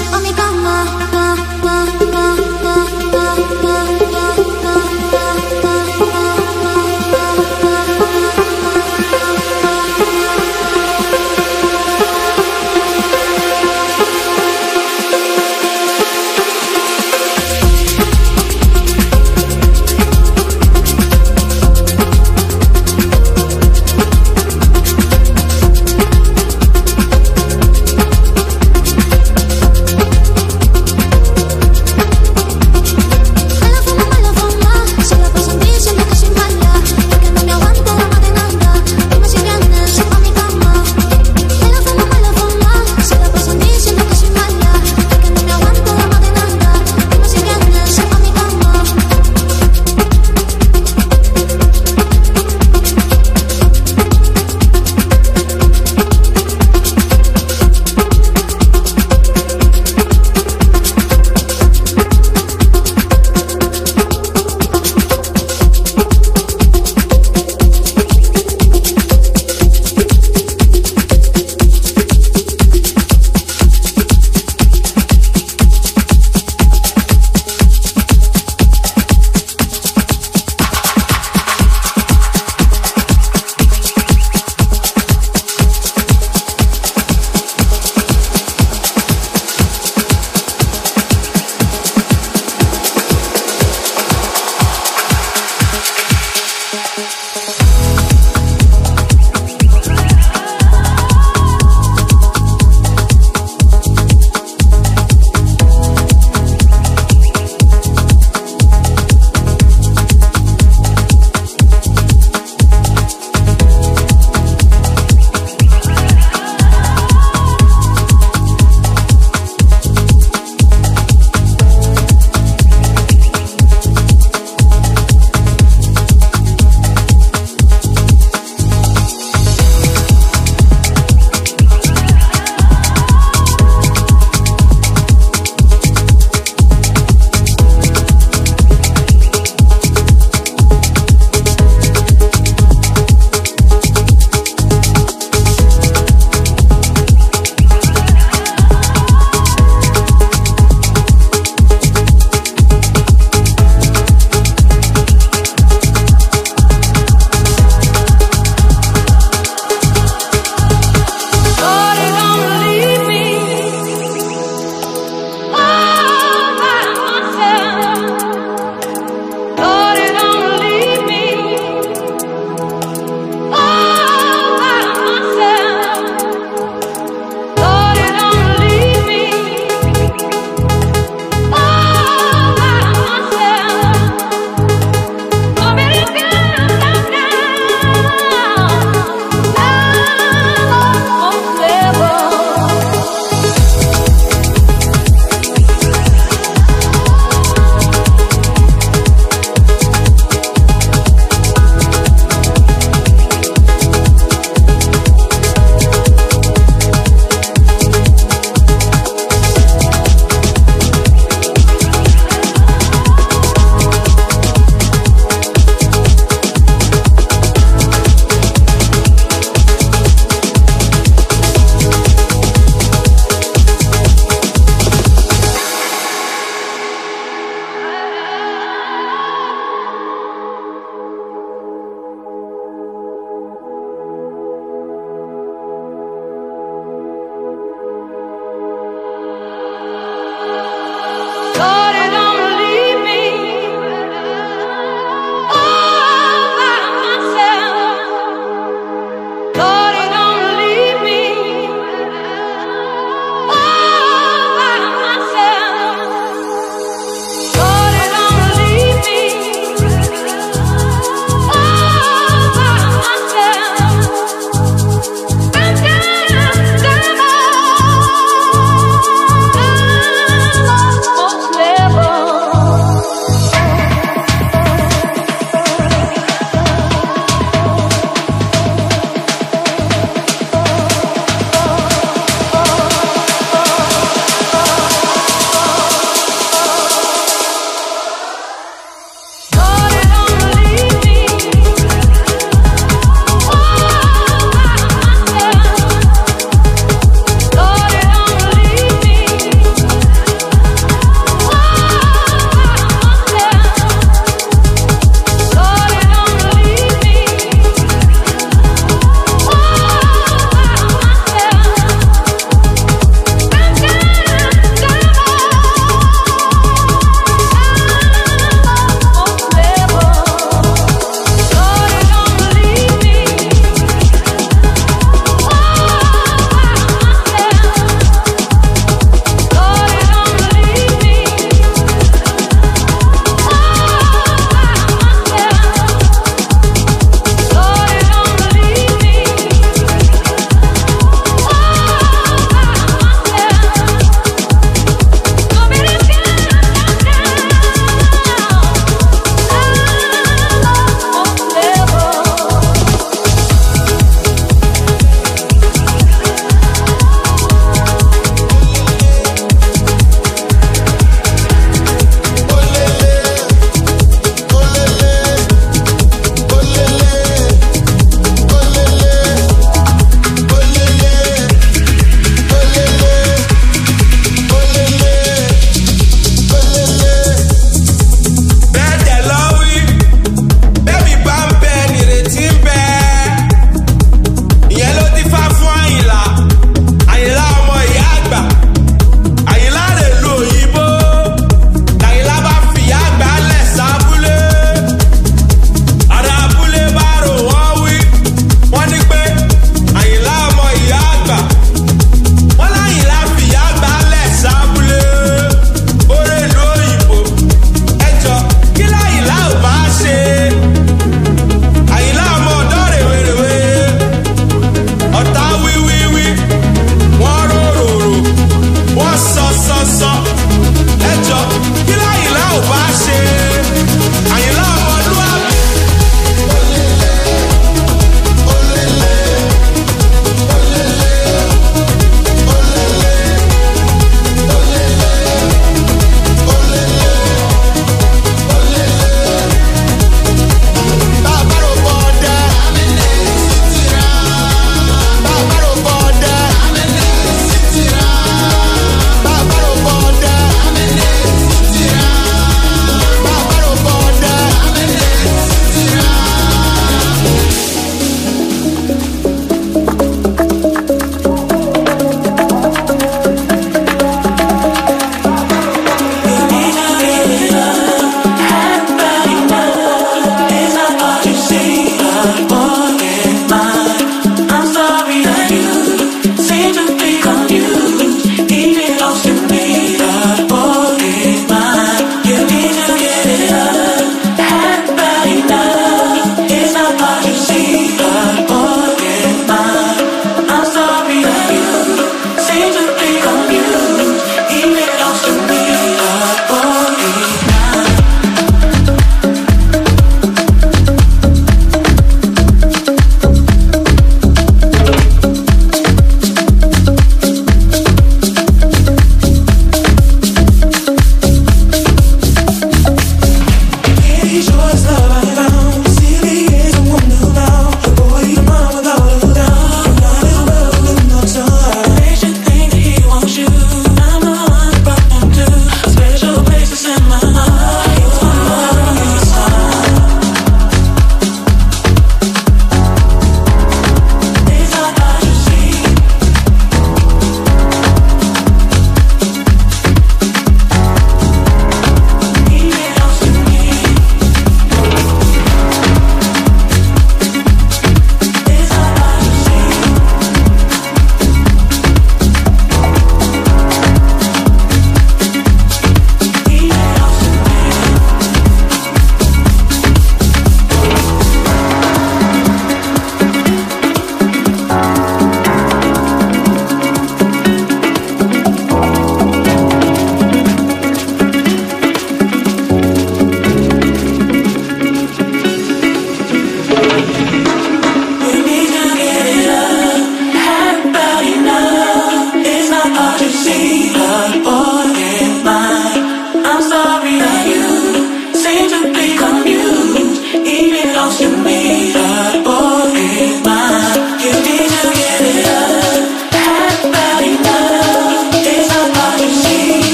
vienes a mi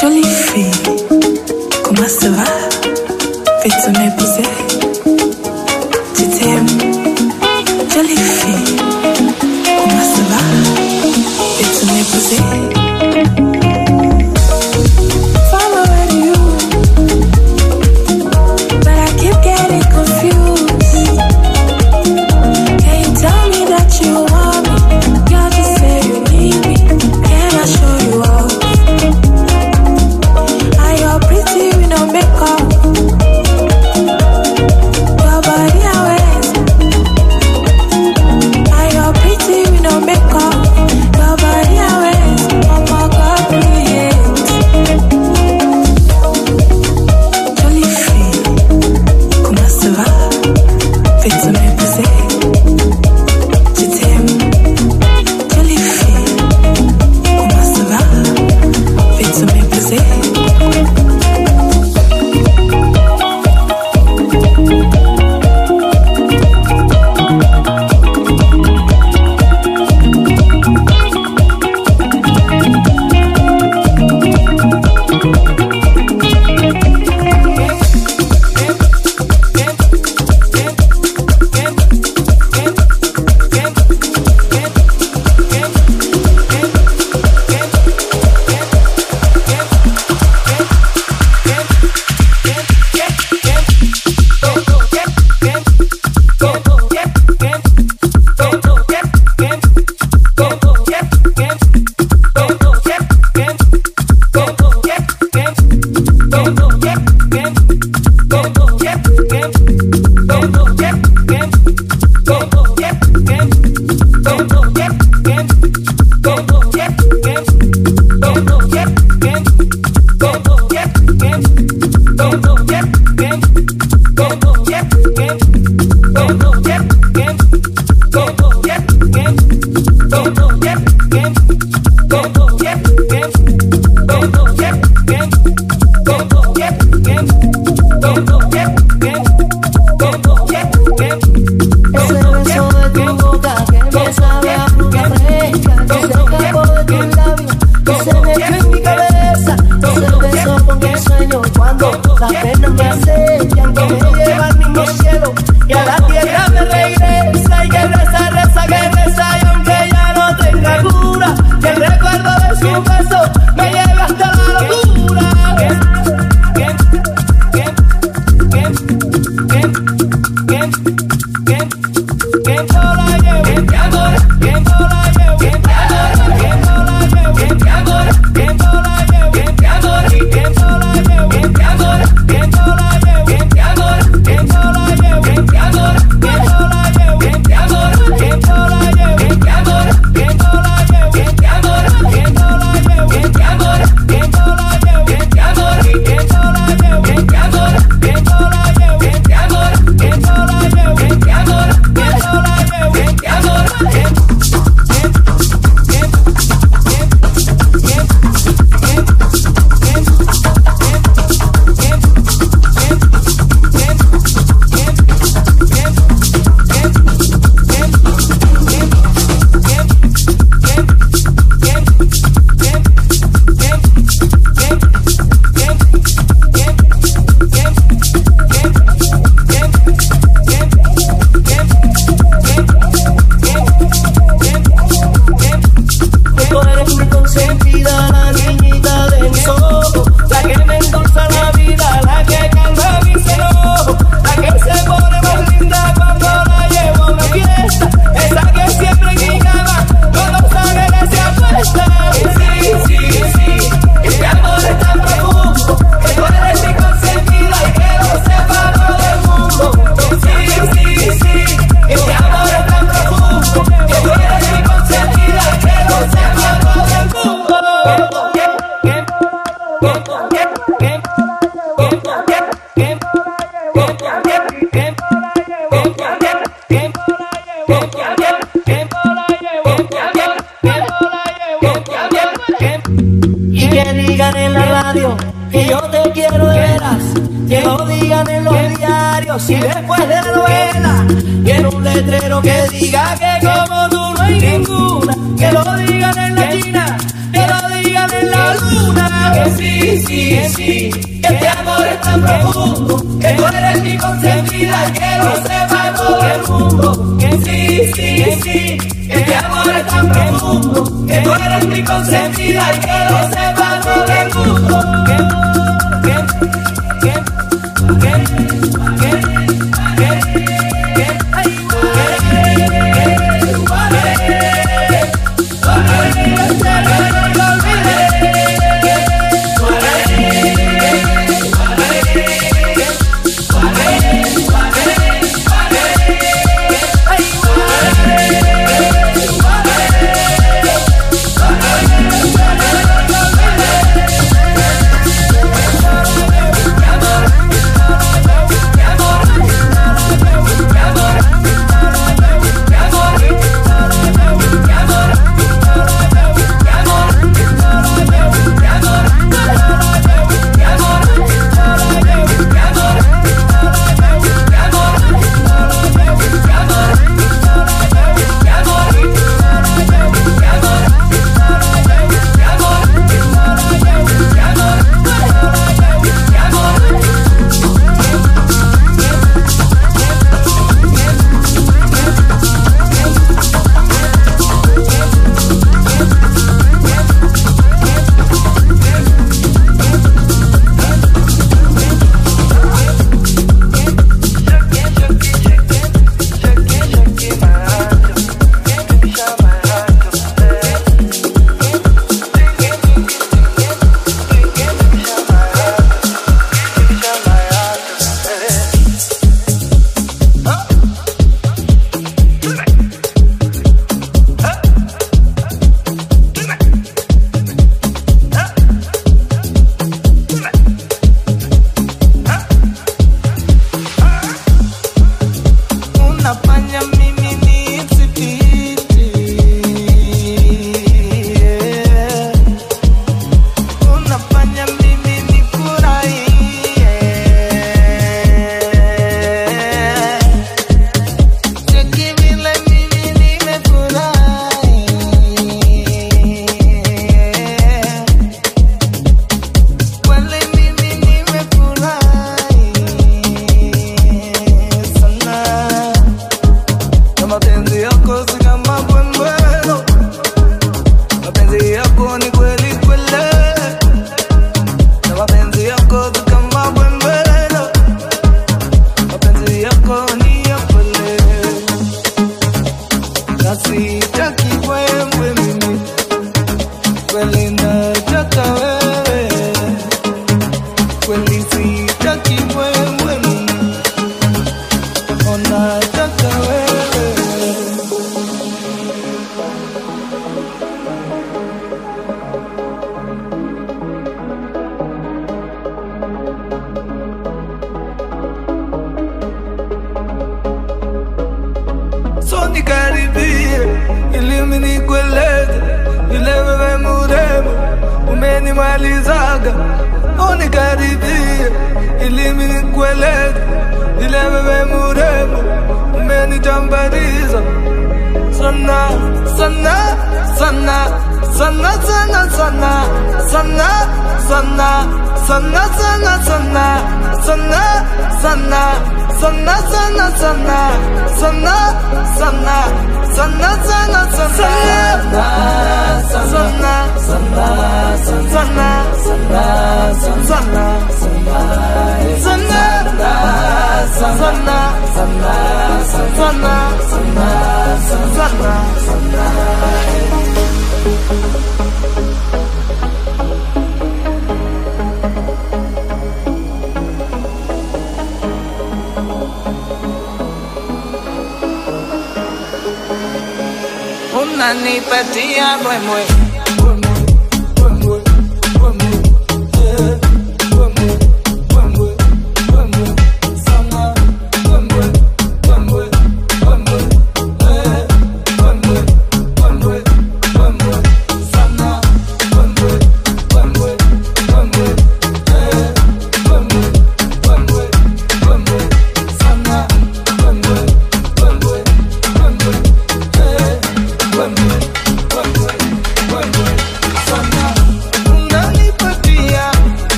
Jolie fille, comment ça va? Fais ton épousée.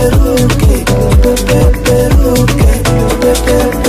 perruque, pepe perruque.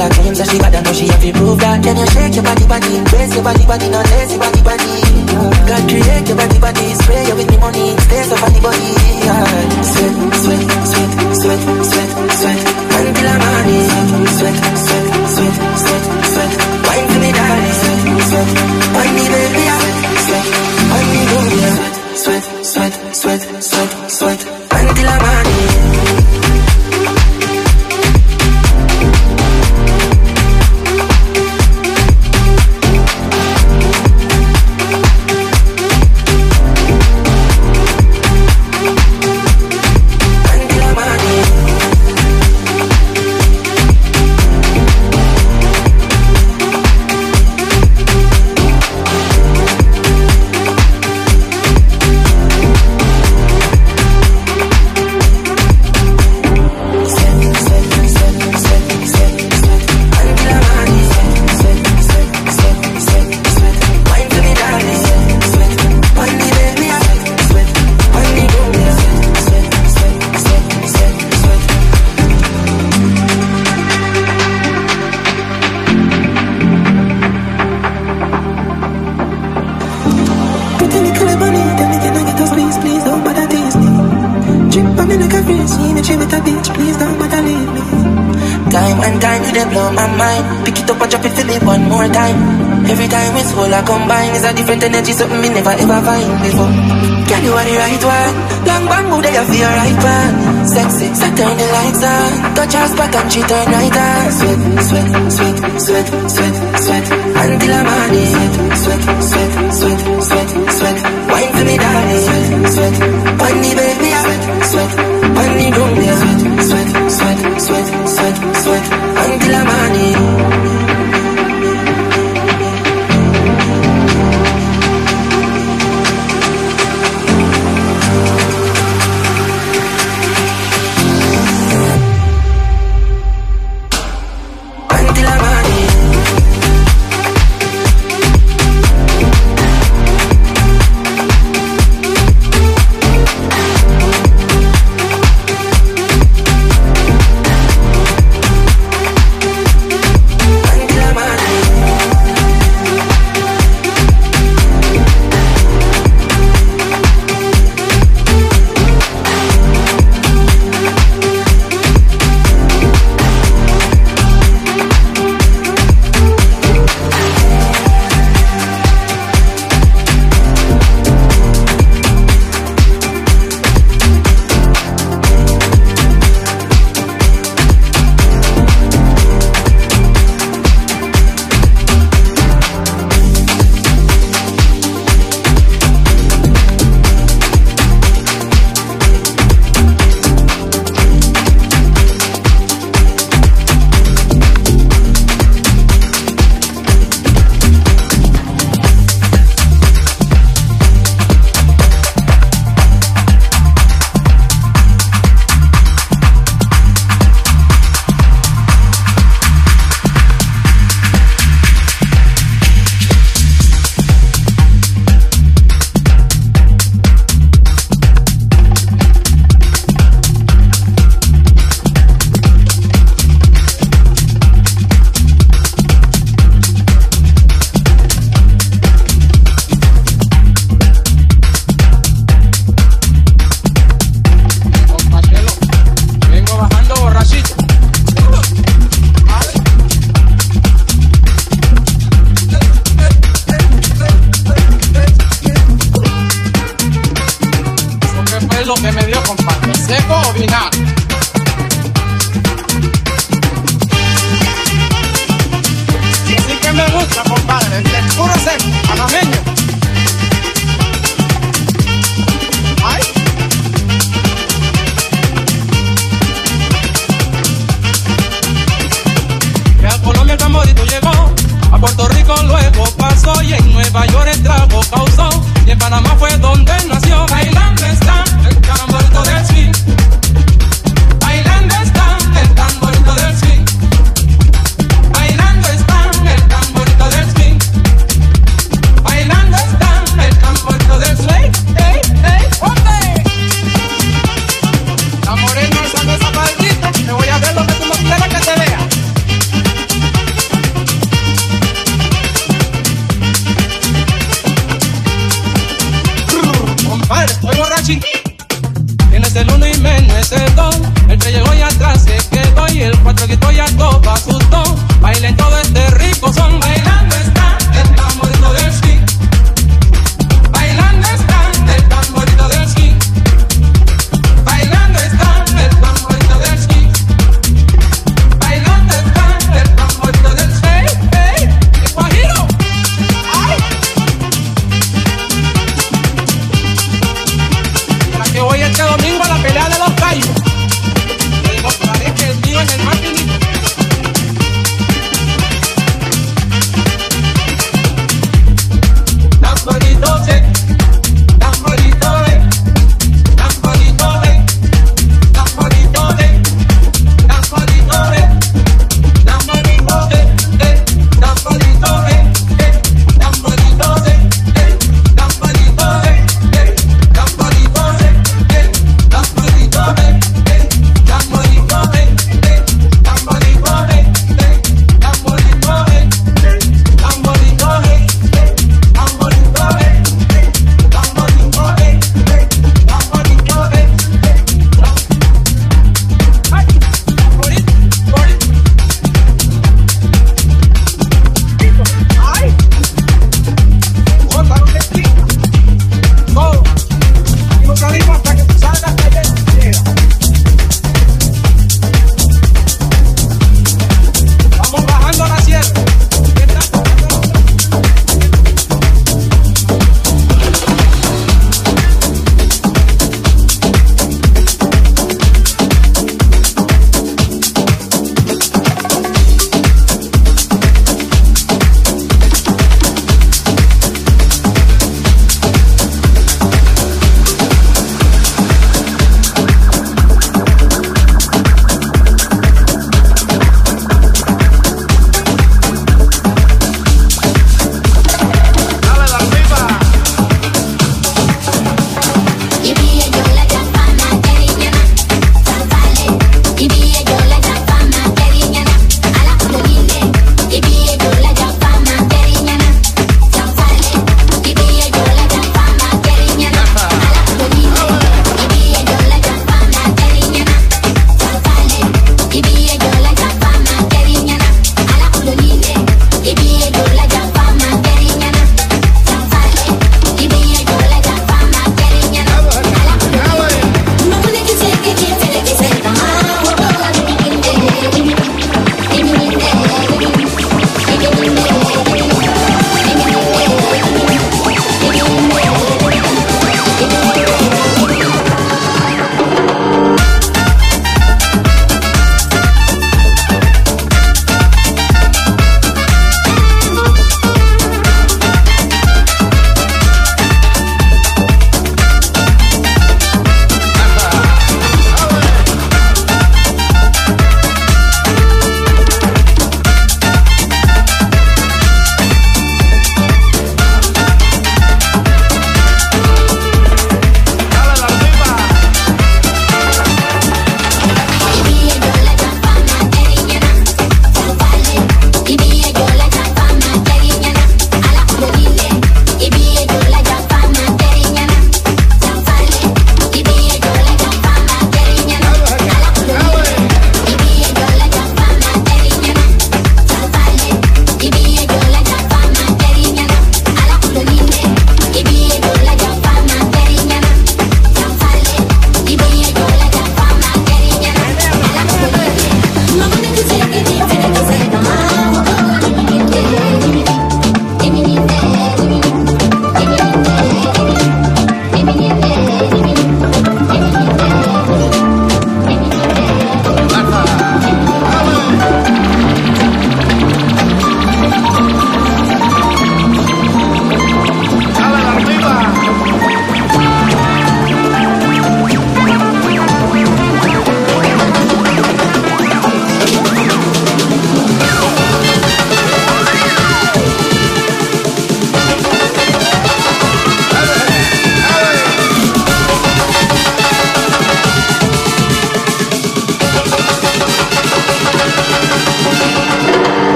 Girl, I claim that she bad, I know she have to prove that. Can you shake your body, body, raise your body, body, not lazy body, body. God create your body, body, spray you with me money, stays up on the body. Sweat, sweat, sweat, sweat, sweat, sweat, until I'm honey. Sweat, sweat, sweat, sweat, sweat, wine for me, darling. Sweat, sweat, wine me, baby. Never ever find before. Girl, you are the right one. Long bamboo, they have your right one. Sexy, so turn the lights on. Touch her spot and she turn right on. Sweat, sweat, sweat, sweat, sweat, sweat. Until I'm on it. Sweat, sweat, sweat, sweat, sweat. Wine for me, darling. Sweat, sweat.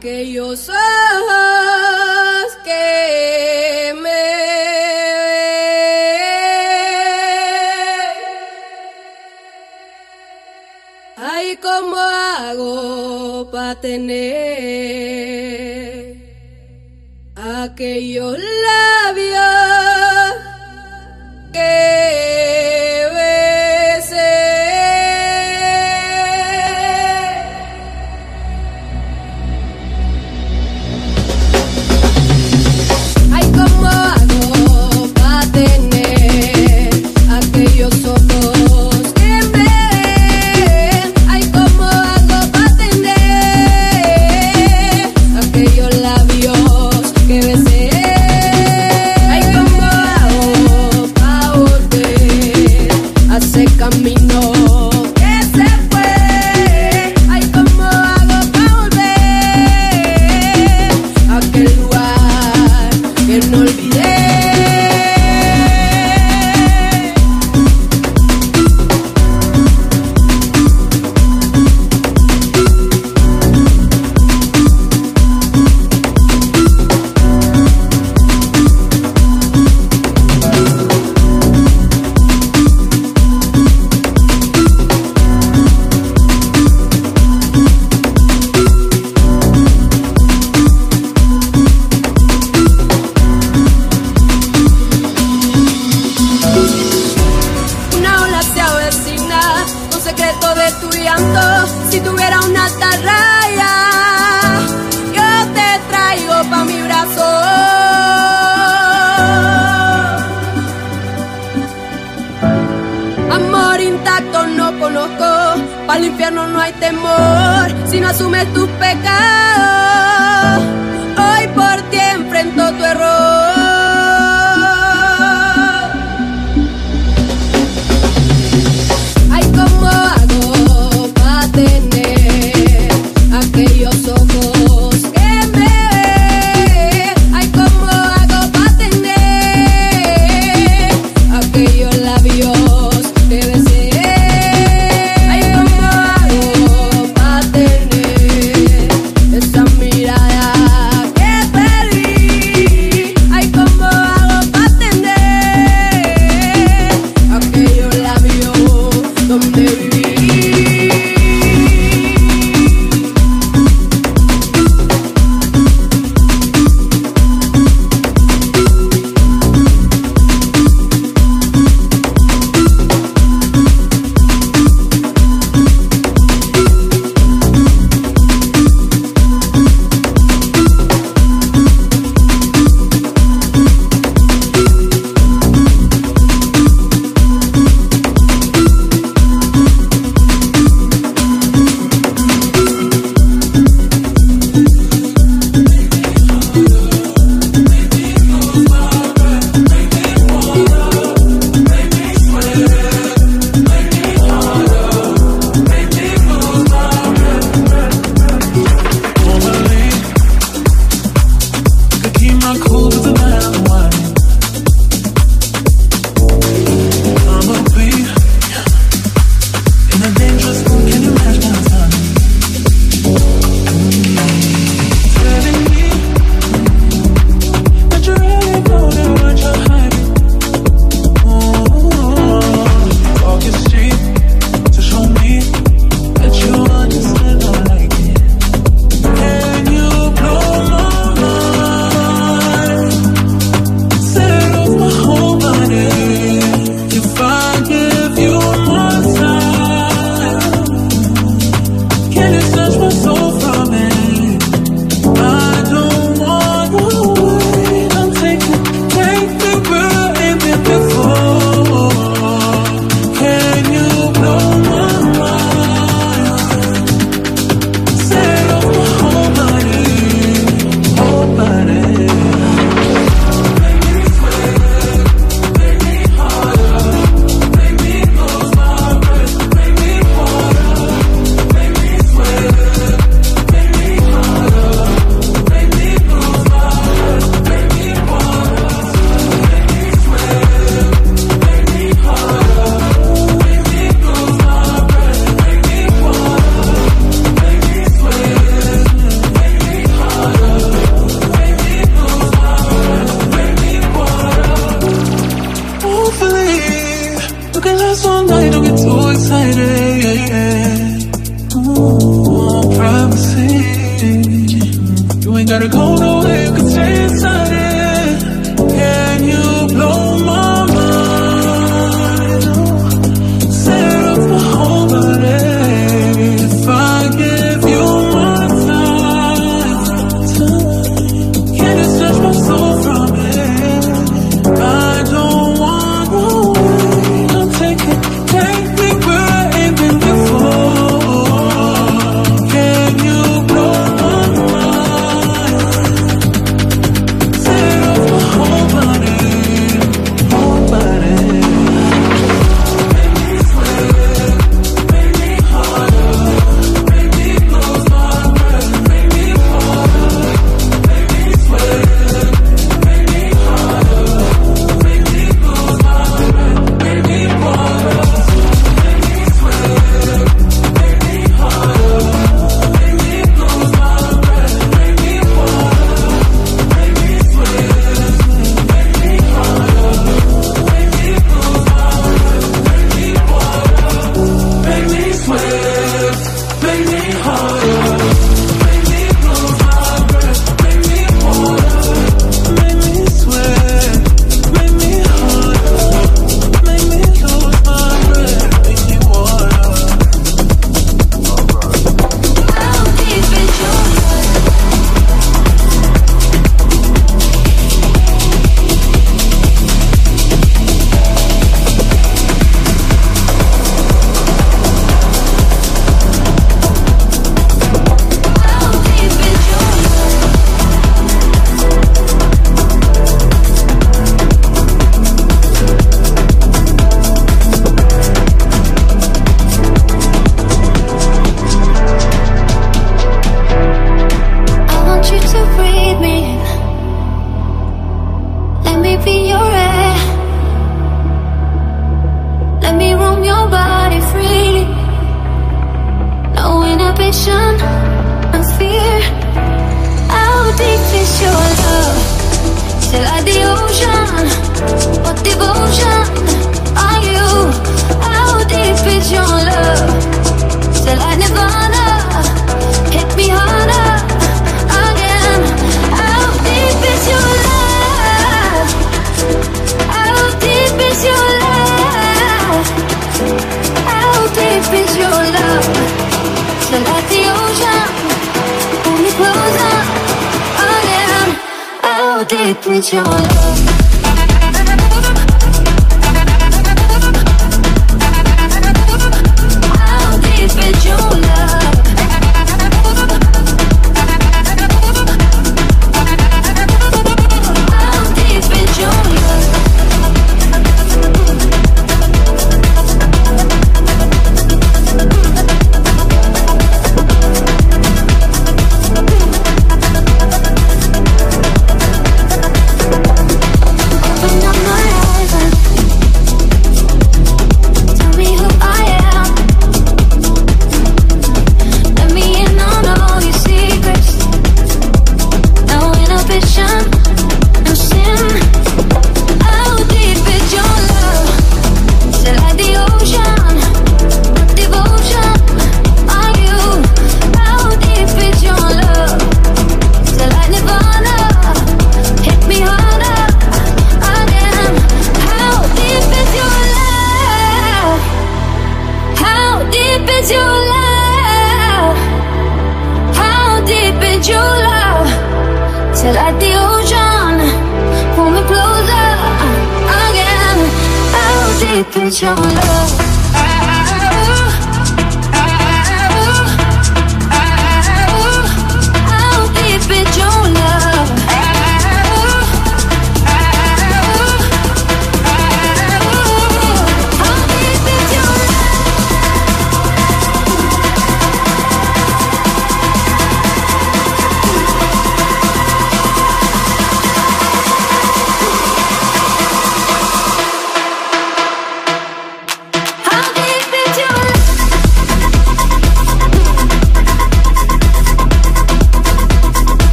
Los ojos que me. Ay, ¿cómo hago para tener